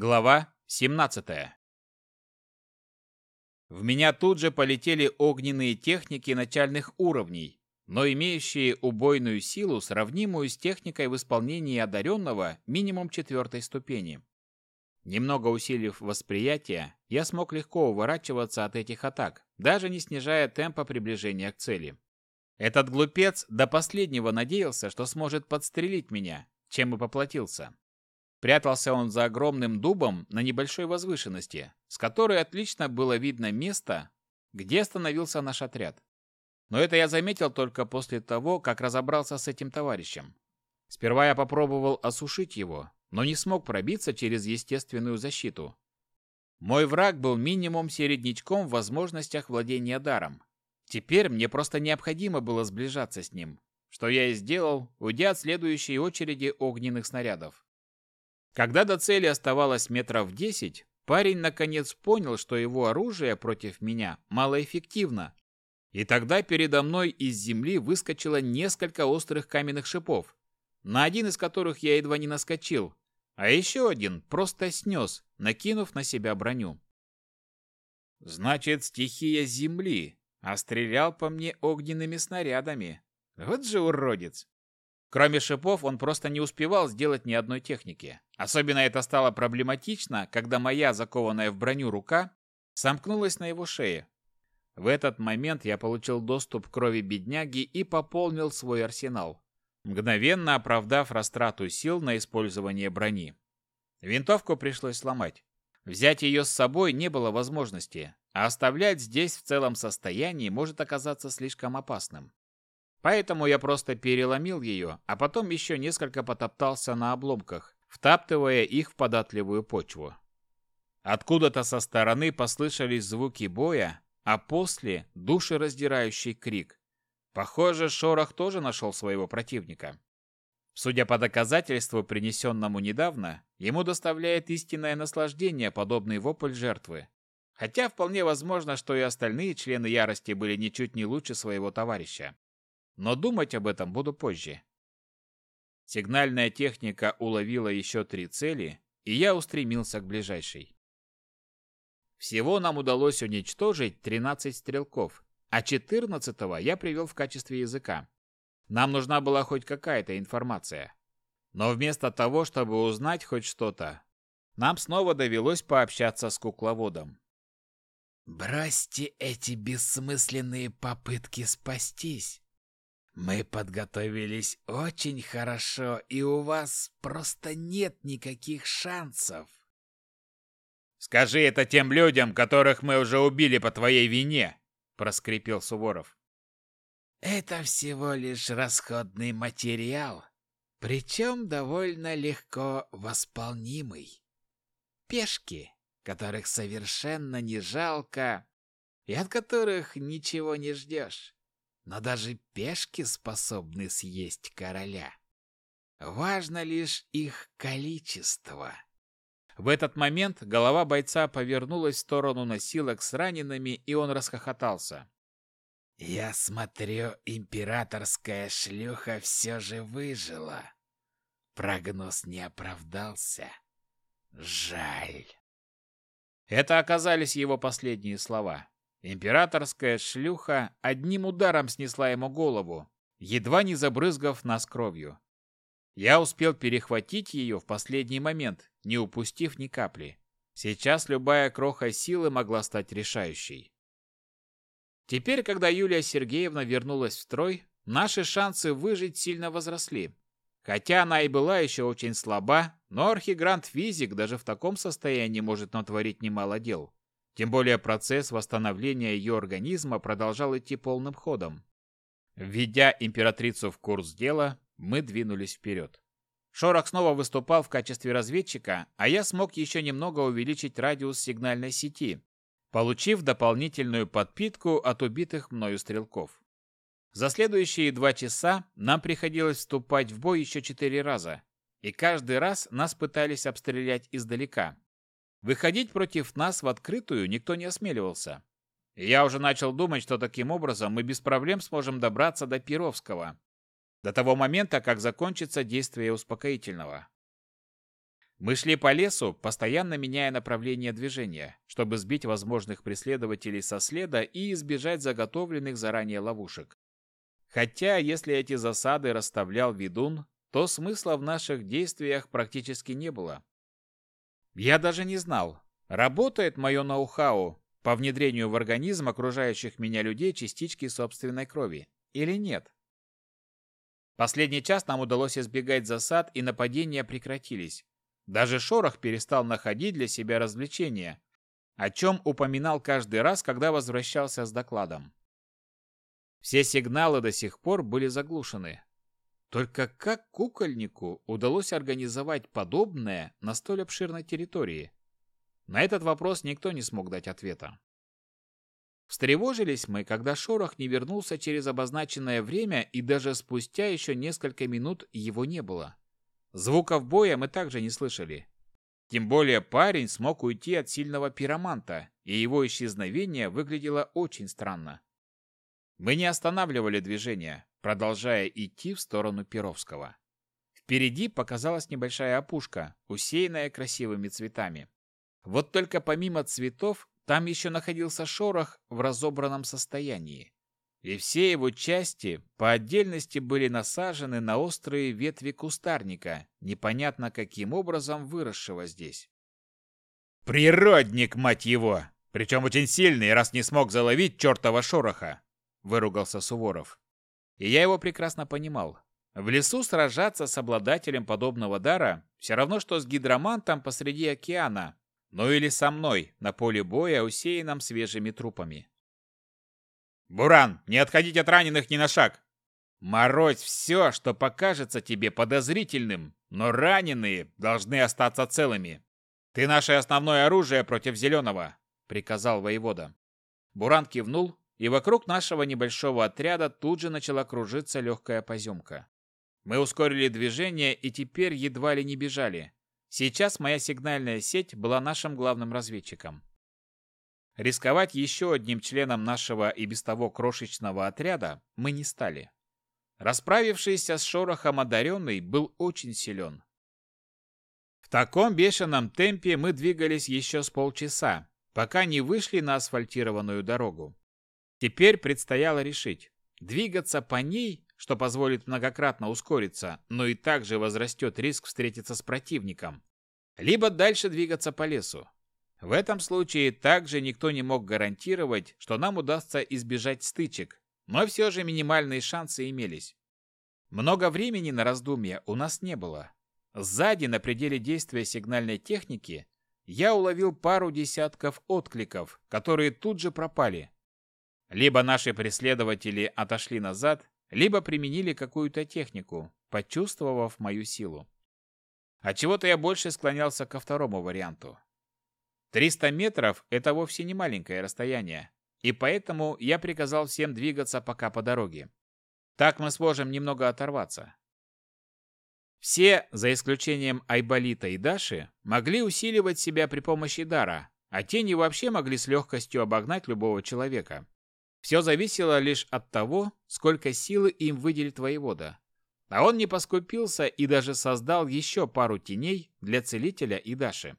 Глава 17. В меня тут же полетели огненные техники начальных уровней, но имеющие убойную силу, сравнимую с техникой в исполнении одаренного минимум четвертой ступени. Немного усилив восприятие, я смог легко уворачиваться от этих атак, даже не снижая темпа приближения к цели. Этот глупец до последнего надеялся, что сможет подстрелить меня, чем и поплатился. Прятался он за огромным дубом на небольшой возвышенности, с которой отлично было видно место, где остановился наш отряд. Но это я заметил только после того, как разобрался с этим товарищем. Сперва я попробовал осушить его, но не смог пробиться через естественную защиту. Мой враг был минимум середнячком в возможностях владения даром. Теперь мне просто необходимо было сближаться с ним, что я и сделал, уйдя от следующей очереди огненных снарядов. Когда до цели оставалось метров десять, парень наконец понял, что его оружие против меня малоэффективно. И тогда передо мной из земли выскочило несколько острых каменных шипов, на один из которых я едва не наскочил, а еще один просто снес, накинув на себя броню. Значит, стихия земли, а стрелял по мне огненными снарядами. Вот же уродец. Кроме шипов, он просто не успевал сделать ни одной техники. Особенно это стало проблематично, когда моя закованная в броню рука сомкнулась на его шее. В этот момент я получил доступ к крови бедняги и пополнил свой арсенал, мгновенно оправдав растрату сил на использование брони. Винтовку пришлось сломать. Взять ее с собой не было возможности, а оставлять здесь в целом состоянии может оказаться слишком опасным. Поэтому я просто переломил ее, а потом еще несколько потоптался на обломках, втаптывая их в податливую почву. Откуда-то со стороны послышались звуки боя, а после – душераздирающий крик. Похоже, Шорох тоже нашел своего противника. Судя по доказательству, принесенному недавно, ему доставляет истинное наслаждение подобный вопль жертвы. Хотя вполне возможно, что и остальные члены ярости были ничуть не лучше своего товарища но думать об этом буду позже. Сигнальная техника уловила еще три цели, и я устремился к ближайшей. Всего нам удалось уничтожить 13 стрелков, а 14-го я привел в качестве языка. Нам нужна была хоть какая-то информация. Но вместо того, чтобы узнать хоть что-то, нам снова довелось пообщаться с кукловодом. «Бросьте эти бессмысленные попытки спастись. Мы подготовились очень хорошо, и у вас просто нет никаких шансов. Скажи это тем людям, которых мы уже убили по твоей вине, проскрипел Суворов. Это всего лишь расходный материал, причем довольно легко восполнимый. Пешки, которых совершенно не жалко и от которых ничего не ждешь но даже пешки способны съесть короля. Важно лишь их количество. В этот момент голова бойца повернулась в сторону носилок с ранеными, и он расхохотался. «Я смотрю, императорская шлюха все же выжила. Прогноз не оправдался. Жаль». Это оказались его последние слова. Императорская шлюха одним ударом снесла ему голову, едва не забрызгав нас кровью. Я успел перехватить ее в последний момент, не упустив ни капли. Сейчас любая кроха силы могла стать решающей. Теперь, когда Юлия Сергеевна вернулась в строй, наши шансы выжить сильно возросли. Хотя она и была еще очень слаба, но архигрант-физик даже в таком состоянии может натворить немало дел. Тем более процесс восстановления ее организма продолжал идти полным ходом. Введя императрицу в курс дела, мы двинулись вперед. Шорох снова выступал в качестве разведчика, а я смог еще немного увеличить радиус сигнальной сети, получив дополнительную подпитку от убитых мною стрелков. За следующие два часа нам приходилось вступать в бой еще четыре раза, и каждый раз нас пытались обстрелять издалека. Выходить против нас в открытую никто не осмеливался. Я уже начал думать, что таким образом мы без проблем сможем добраться до Перовского. До того момента, как закончится действие успокоительного. Мы шли по лесу, постоянно меняя направление движения, чтобы сбить возможных преследователей со следа и избежать заготовленных заранее ловушек. Хотя, если эти засады расставлял ведун, то смысла в наших действиях практически не было. Я даже не знал, работает мое ноу-хау по внедрению в организм окружающих меня людей частички собственной крови или нет. Последний час нам удалось избегать засад, и нападения прекратились. Даже Шорох перестал находить для себя развлечения, о чем упоминал каждый раз, когда возвращался с докладом. Все сигналы до сих пор были заглушены. Только как кукольнику удалось организовать подобное на столь обширной территории? На этот вопрос никто не смог дать ответа. Встревожились мы, когда шорох не вернулся через обозначенное время, и даже спустя еще несколько минут его не было. Звуков боя мы также не слышали. Тем более парень смог уйти от сильного пироманта, и его исчезновение выглядело очень странно. Мы не останавливали движение, продолжая идти в сторону Перовского. Впереди показалась небольшая опушка, усеянная красивыми цветами. Вот только помимо цветов, там еще находился шорох в разобранном состоянии и все его части по отдельности были насажены на острые ветви кустарника, непонятно каким образом выросшего здесь. «Природник, мать его! Причем очень сильный, раз не смог заловить чертова шороха!» – выругался Суворов. И я его прекрасно понимал. В лесу сражаться с обладателем подобного дара все равно, что с гидромантом посреди океана, ну или со мной на поле боя, усеянном свежими трупами. «Буран, не отходить от раненых ни на шаг! Морозь все, что покажется тебе подозрительным, но раненые должны остаться целыми. Ты наше основное оружие против Зеленого», — приказал воевода. Буран кивнул, и вокруг нашего небольшого отряда тут же начала кружиться легкая поземка. Мы ускорили движение и теперь едва ли не бежали. Сейчас моя сигнальная сеть была нашим главным разведчиком. Рисковать еще одним членом нашего и без того крошечного отряда мы не стали. Расправившийся с шорохом одаренный был очень силен. В таком бешеном темпе мы двигались еще с полчаса, пока не вышли на асфальтированную дорогу. Теперь предстояло решить, двигаться по ней, что позволит многократно ускориться, но и также возрастет риск встретиться с противником, либо дальше двигаться по лесу. В этом случае также никто не мог гарантировать, что нам удастся избежать стычек, но все же минимальные шансы имелись. Много времени на раздумья у нас не было. Сзади, на пределе действия сигнальной техники, я уловил пару десятков откликов, которые тут же пропали. Либо наши преследователи отошли назад, либо применили какую-то технику, почувствовав мою силу. Отчего-то я больше склонялся ко второму варианту. 300 метров – это вовсе не маленькое расстояние, и поэтому я приказал всем двигаться пока по дороге. Так мы сможем немного оторваться. Все, за исключением Айболита и Даши, могли усиливать себя при помощи дара, а тени вообще могли с легкостью обогнать любого человека. Все зависело лишь от того, сколько силы им выделит воевода. А он не поскупился и даже создал еще пару теней для целителя и Даши.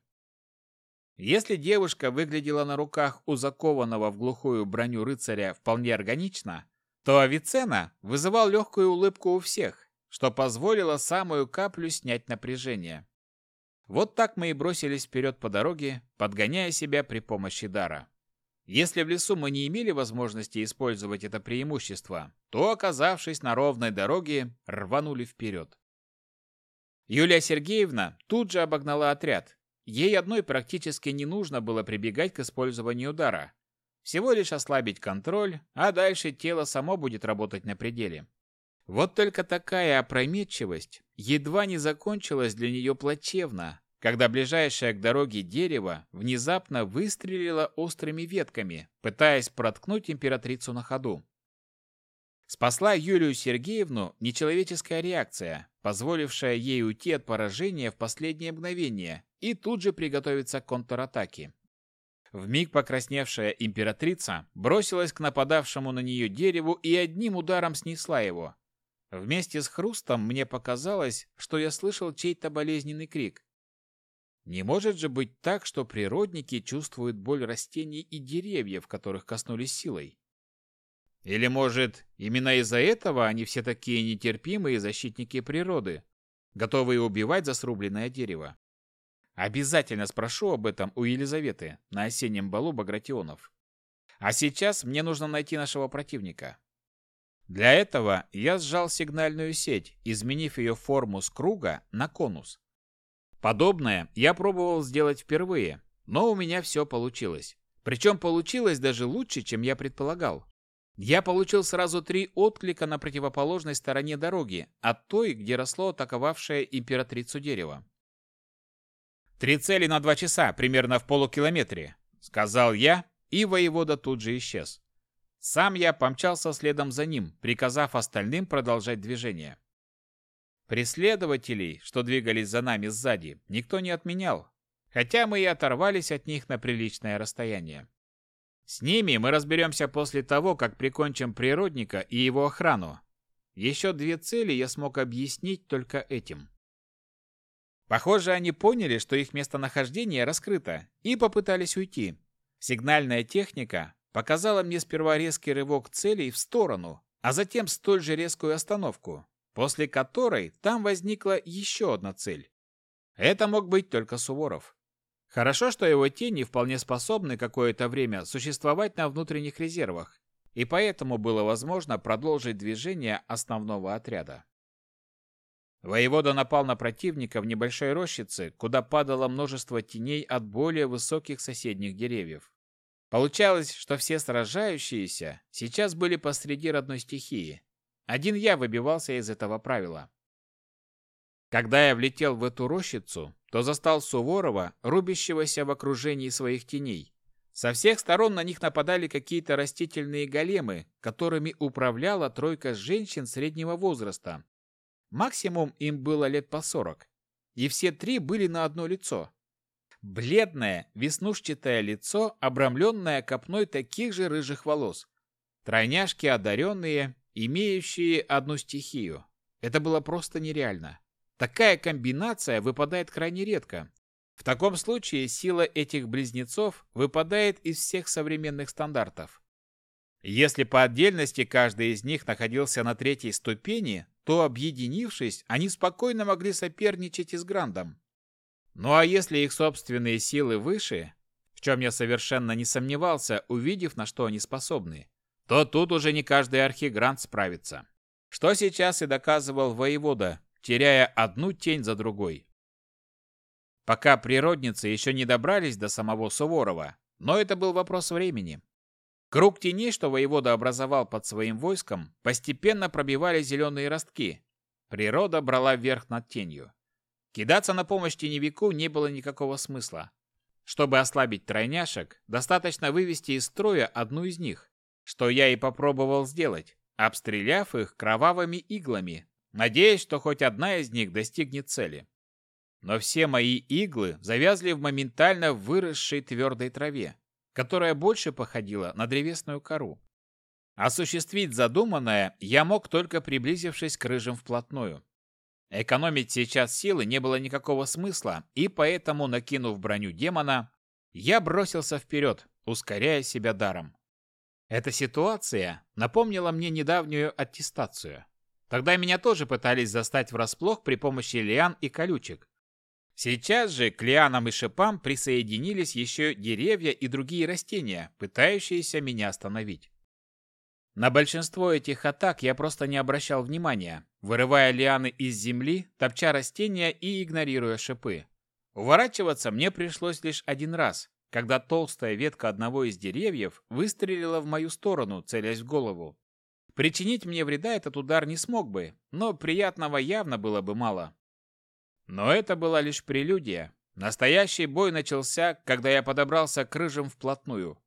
Если девушка выглядела на руках у закованного в глухую броню рыцаря вполне органично, то Авицена вызывал легкую улыбку у всех, что позволило самую каплю снять напряжение. Вот так мы и бросились вперед по дороге, подгоняя себя при помощи дара. Если в лесу мы не имели возможности использовать это преимущество, то, оказавшись на ровной дороге, рванули вперед. Юлия Сергеевна тут же обогнала отряд, Ей одной практически не нужно было прибегать к использованию дара. Всего лишь ослабить контроль, а дальше тело само будет работать на пределе. Вот только такая опрометчивость едва не закончилась для нее плачевно, когда ближайшее к дороге дерево внезапно выстрелило острыми ветками, пытаясь проткнуть императрицу на ходу. Спасла Юлию Сергеевну нечеловеческая реакция, позволившая ей уйти от поражения в последнее мгновение и тут же приготовиться к контратаке. Вмиг покрасневшая императрица бросилась к нападавшему на нее дереву и одним ударом снесла его. Вместе с хрустом мне показалось, что я слышал чей-то болезненный крик. Не может же быть так, что природники чувствуют боль растений и деревьев, которых коснулись силой. Или, может, именно из-за этого они все такие нетерпимые защитники природы, готовые убивать за срубленное дерево? Обязательно спрошу об этом у Елизаветы на осеннем балу Багратионов. А сейчас мне нужно найти нашего противника. Для этого я сжал сигнальную сеть, изменив ее форму с круга на конус. Подобное я пробовал сделать впервые, но у меня все получилось. Причем получилось даже лучше, чем я предполагал. Я получил сразу три отклика на противоположной стороне дороги, от той, где росло атаковавшее императрицу дерево. «Три цели на два часа, примерно в полукилометре», — сказал я, и воевода тут же исчез. Сам я помчался следом за ним, приказав остальным продолжать движение. Преследователей, что двигались за нами сзади, никто не отменял, хотя мы и оторвались от них на приличное расстояние. С ними мы разберемся после того, как прикончим природника и его охрану. Еще две цели я смог объяснить только этим. Похоже, они поняли, что их местонахождение раскрыто, и попытались уйти. Сигнальная техника показала мне сперва резкий рывок целей в сторону, а затем столь же резкую остановку, после которой там возникла еще одна цель. Это мог быть только Суворов. Хорошо, что его тени вполне способны какое-то время существовать на внутренних резервах, и поэтому было возможно продолжить движение основного отряда. Воевода напал на противника в небольшой рощице, куда падало множество теней от более высоких соседних деревьев. Получалось, что все сражающиеся сейчас были посреди родной стихии. Один я выбивался из этого правила. Когда я влетел в эту рощицу, то застал Суворова, рубящегося в окружении своих теней. Со всех сторон на них нападали какие-то растительные големы, которыми управляла тройка женщин среднего возраста, Максимум им было лет по сорок. И все три были на одно лицо. Бледное, веснушчатое лицо, обрамленное копной таких же рыжих волос. Тройняшки одаренные, имеющие одну стихию. Это было просто нереально. Такая комбинация выпадает крайне редко. В таком случае сила этих близнецов выпадает из всех современных стандартов. Если по отдельности каждый из них находился на третьей ступени, то, объединившись, они спокойно могли соперничать и с Грандом. Ну а если их собственные силы выше, в чем я совершенно не сомневался, увидев, на что они способны, то тут уже не каждый архигрант справится. Что сейчас и доказывал воевода, теряя одну тень за другой. Пока природницы еще не добрались до самого Суворова, но это был вопрос времени. Круг теней, что воевода образовал под своим войском, постепенно пробивали зеленые ростки. Природа брала верх над тенью. Кидаться на помощь теневику не было никакого смысла. Чтобы ослабить тройняшек, достаточно вывести из строя одну из них, что я и попробовал сделать, обстреляв их кровавыми иглами, надеясь, что хоть одна из них достигнет цели. Но все мои иглы завязли в моментально выросшей твердой траве, которая больше походила на древесную кору. Осуществить задуманное я мог только приблизившись к рыжим вплотную. Экономить сейчас силы не было никакого смысла, и поэтому, накинув броню демона, я бросился вперед, ускоряя себя даром. Эта ситуация напомнила мне недавнюю аттестацию. Тогда меня тоже пытались застать врасплох при помощи лиан и колючек, Сейчас же к лианам и шипам присоединились еще деревья и другие растения, пытающиеся меня остановить. На большинство этих атак я просто не обращал внимания, вырывая лианы из земли, топча растения и игнорируя шипы. Уворачиваться мне пришлось лишь один раз, когда толстая ветка одного из деревьев выстрелила в мою сторону, целясь в голову. Причинить мне вреда этот удар не смог бы, но приятного явно было бы мало. Но это была лишь прелюдия. Настоящий бой начался, когда я подобрался к рыжим вплотную.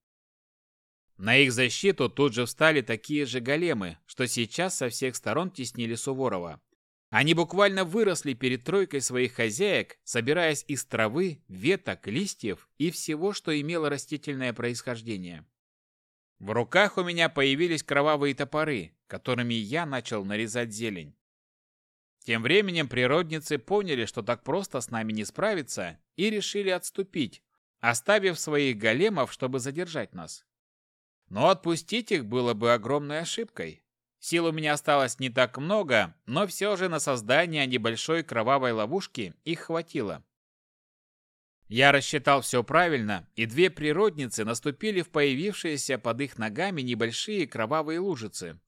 На их защиту тут же встали такие же големы, что сейчас со всех сторон теснили Суворова. Они буквально выросли перед тройкой своих хозяек, собираясь из травы, веток, листьев и всего, что имело растительное происхождение. В руках у меня появились кровавые топоры, которыми я начал нарезать зелень. Тем временем природницы поняли, что так просто с нами не справиться, и решили отступить, оставив своих големов, чтобы задержать нас. Но отпустить их было бы огромной ошибкой. Сил у меня осталось не так много, но все же на создание небольшой кровавой ловушки их хватило. Я рассчитал все правильно, и две природницы наступили в появившиеся под их ногами небольшие кровавые лужицы,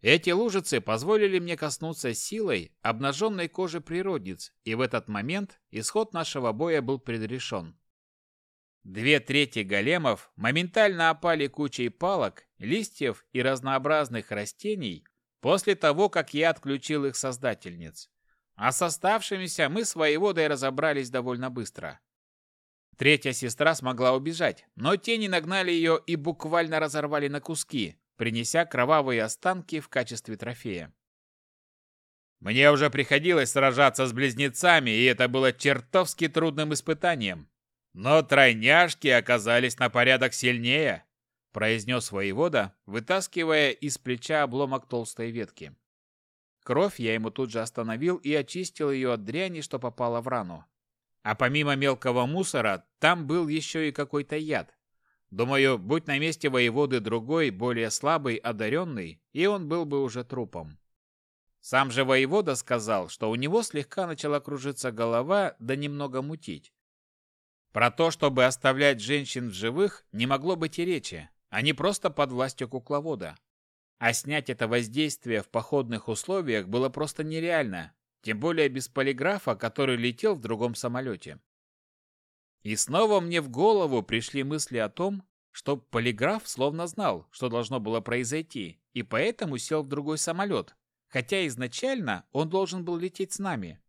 эти лужицы позволили мне коснуться силой обнаженной кожи природниц, и в этот момент исход нашего боя был предрешен. Две трети големов моментально опали кучей палок, листьев и разнообразных растений после того, как я отключил их создательниц. А с оставшимися мы с воеводой разобрались довольно быстро. Третья сестра смогла убежать, но тени нагнали ее и буквально разорвали на куски, принеся кровавые останки в качестве трофея. Мне уже приходилось сражаться с близнецами, и это было чертовски трудным испытанием. Но тройняшки оказались на порядок сильнее, произнес воевода, вытаскивая из плеча обломок толстой ветки. Кровь я ему тут же остановил и очистил ее от дряни, что попала в рану. А помимо мелкого мусора, там был еще и какой-то яд. Думаю, будь на месте воеводы другой, более слабый, одаренный, и он был бы уже трупом. Сам же воевода сказал, что у него слегка начала кружиться голова, да немного мутить. Про то, чтобы оставлять женщин в живых, не могло быть и речи. Они просто под властью кукловода. А снять это воздействие в походных условиях было просто нереально, тем более без полиграфа, который летел в другом самолете. И снова мне в голову пришли мысли о том, что полиграф словно знал, что должно было произойти, и поэтому сел в другой самолет, хотя изначально он должен был лететь с нами.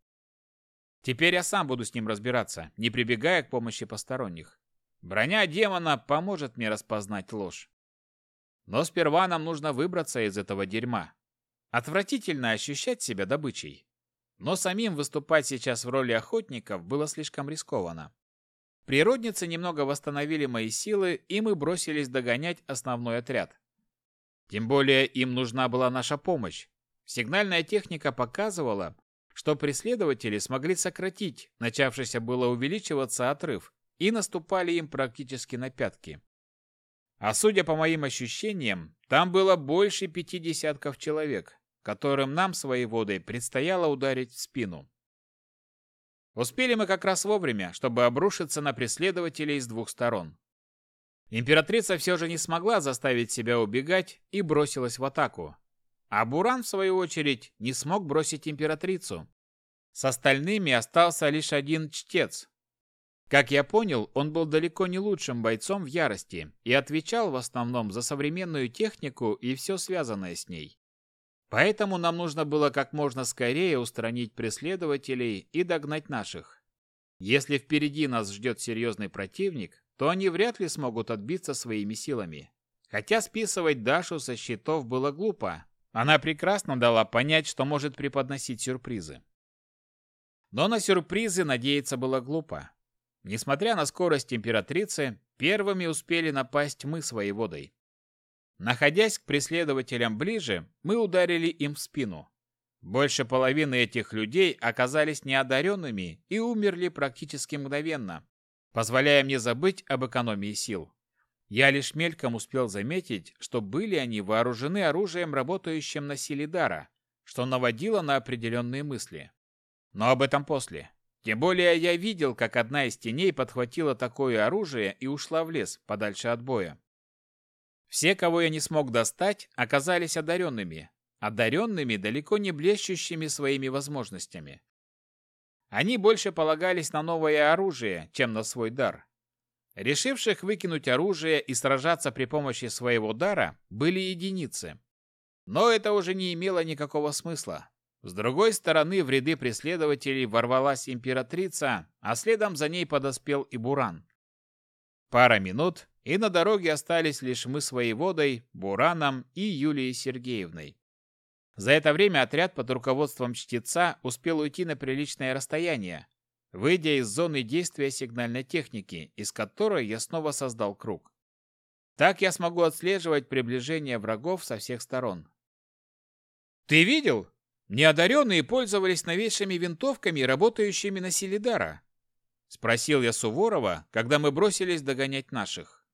Теперь я сам буду с ним разбираться, не прибегая к помощи посторонних. Броня демона поможет мне распознать ложь. Но сперва нам нужно выбраться из этого дерьма. Отвратительно ощущать себя добычей. Но самим выступать сейчас в роли охотников было слишком рискованно. Природницы немного восстановили мои силы, и мы бросились догонять основной отряд. Тем более им нужна была наша помощь. Сигнальная техника показывала, что преследователи смогли сократить начавшийся было увеличиваться отрыв и наступали им практически на пятки. А судя по моим ощущениям, там было больше пяти десятков человек, которым нам своей водой предстояло ударить в спину. Успели мы как раз вовремя, чтобы обрушиться на преследователей с двух сторон. Императрица все же не смогла заставить себя убегать и бросилась в атаку. А Буран, в свою очередь, не смог бросить императрицу. С остальными остался лишь один чтец. Как я понял, он был далеко не лучшим бойцом в ярости и отвечал в основном за современную технику и все связанное с ней. Поэтому нам нужно было как можно скорее устранить преследователей и догнать наших. Если впереди нас ждет серьезный противник, то они вряд ли смогут отбиться своими силами. Хотя списывать Дашу со счетов было глупо. Она прекрасно дала понять, что может преподносить сюрпризы. Но на сюрпризы надеяться было глупо. Несмотря на скорость императрицы, первыми успели напасть мы своей водой. Находясь к преследователям ближе, мы ударили им в спину. Больше половины этих людей оказались неодаренными и умерли практически мгновенно, позволяя мне забыть об экономии сил. Я лишь мельком успел заметить, что были они вооружены оружием, работающим на силе дара, что наводило на определенные мысли. Но об этом после. Тем более я видел, как одна из теней подхватила такое оружие и ушла в лес, подальше от боя. Все, кого я не смог достать, оказались одаренными. Одаренными, далеко не блещущими своими возможностями. Они больше полагались на новое оружие, чем на свой дар. Решивших выкинуть оружие и сражаться при помощи своего дара были единицы. Но это уже не имело никакого смысла. С другой стороны, в ряды преследователей ворвалась императрица, а следом за ней подоспел и Буран. Пара минут, и на дороге остались лишь мы с воеводой, Бураном и Юлией Сергеевной. За это время отряд под руководством чтеца успел уйти на приличное расстояние, выйдя из зоны действия сигнальной техники, из которой я снова создал круг. Так я смогу отслеживать приближение врагов со всех сторон. «Ты видел?» Неодаренные пользовались новейшими винтовками, работающими на Селидара. Спросил я Суворова, когда мы бросились догонять наших.